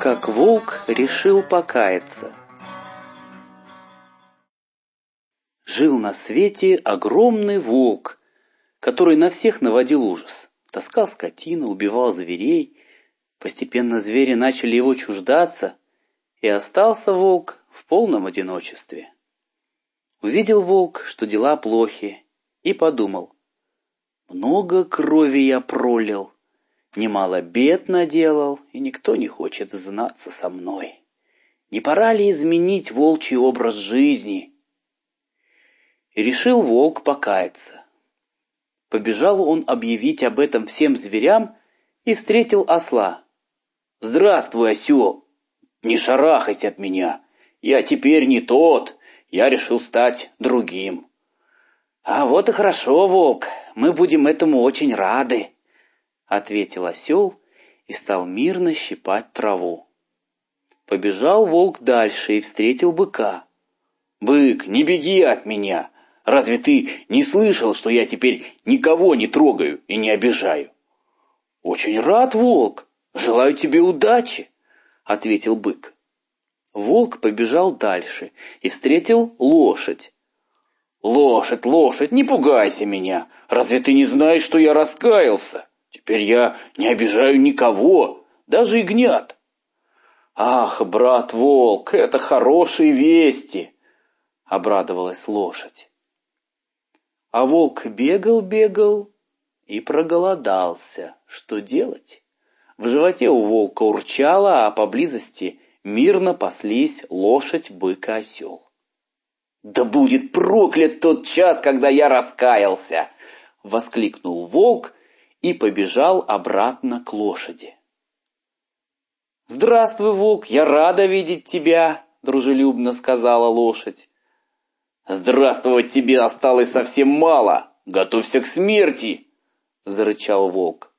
как волк решил покаяться. Жил на свете огромный волк, который на всех наводил ужас. Таскал скотину, убивал зверей. Постепенно звери начали его чуждаться, и остался волк в полном одиночестве. Увидел волк, что дела плохи, и подумал. Много крови я пролил, немало бед наделал, и никто не хочет знаться со мной. Не пора ли изменить волчий образ жизни? И решил волк покаяться. Побежал он объявить об этом всем зверям и встретил осла. «Здравствуй, осел! Не шарахайся от меня! Я теперь не тот, я решил стать другим!» «А вот и хорошо, волк, мы будем этому очень рады!» Ответил осел и стал мирно щипать траву. Побежал волк дальше и встретил быка. «Бык, не беги от меня! Разве ты не слышал, что я теперь никого не трогаю и не обижаю?» «Очень рад, волк! Желаю тебе удачи!» — ответил бык. Волк побежал дальше и встретил лошадь. «Лошадь, лошадь, не пугайся меня! Разве ты не знаешь, что я раскаялся?» Теперь я не обижаю никого, даже ягнят. Ах, брат волк, это хорошие вести, обрадовалась лошадь. А волк бегал-бегал и проголодался. Что делать? В животе у волка урчало, а поблизости мирно паслись лошадь, бык и осел. «Да будет проклят тот час, когда я раскаялся!» — воскликнул волк и побежал обратно к лошади. «Здравствуй, волк, я рада видеть тебя!» — дружелюбно сказала лошадь. «Здравствовать тебе осталось совсем мало! Готовься к смерти!» — зарычал волк.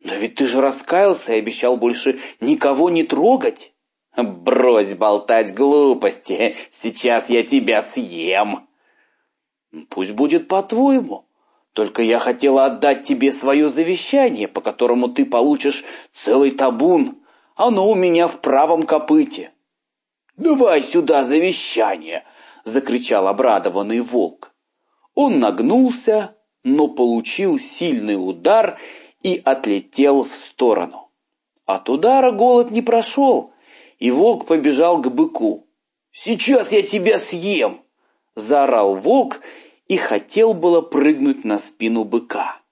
«Но ведь ты же раскаялся и обещал больше никого не трогать!» «Брось болтать глупости! Сейчас я тебя съем!» «Пусть будет по-твоему!» Только я хотела отдать тебе свое завещание, по которому ты получишь целый табун. Оно у меня в правом копыте. «Давай сюда завещание!» — закричал обрадованный волк. Он нагнулся, но получил сильный удар и отлетел в сторону. От удара голод не прошел, и волк побежал к быку. «Сейчас я тебя съем!» — заорал волк и хотел было прыгнуть на спину быка.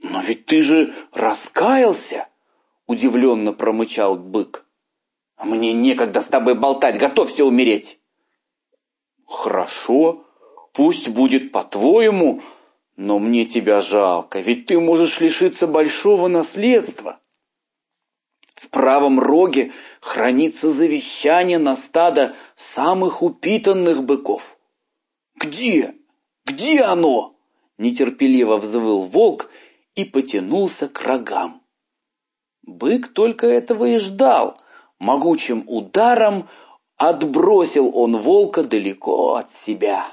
«Но ведь ты же раскаялся!» — удивленно промычал бык. «Мне некогда с тобой болтать, готовься умереть!» «Хорошо, пусть будет по-твоему, но мне тебя жалко, ведь ты можешь лишиться большого наследства. В правом роге хранится завещание на стадо самых упитанных быков. «Где? Где оно?» Нетерпеливо взвыл волк и потянулся к рогам. Бык только этого и ждал. Могучим ударом отбросил он волка далеко от себя.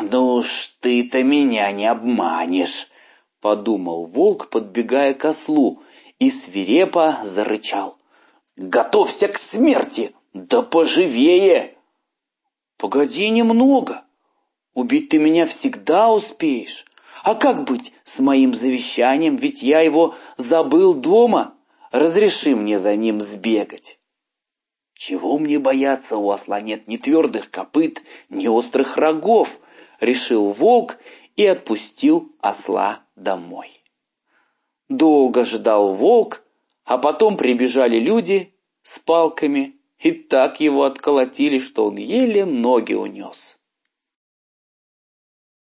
«Ну уж ты-то меня не обманешь!» — подумал волк, подбегая к ослу, и свирепо зарычал. «Готовься к смерти! Да поживее!» Погоди немного. Убить ты меня всегда успеешь. А как быть с моим завещанием, ведь я его забыл дома? Разреши мне за ним сбегать. Чего мне бояться, у осла нет ни твердых копыт, ни острых рогов, решил волк и отпустил осла домой. Долго ждал волк, а потом прибежали люди с палками и так его отколотили, что он еле ноги унес.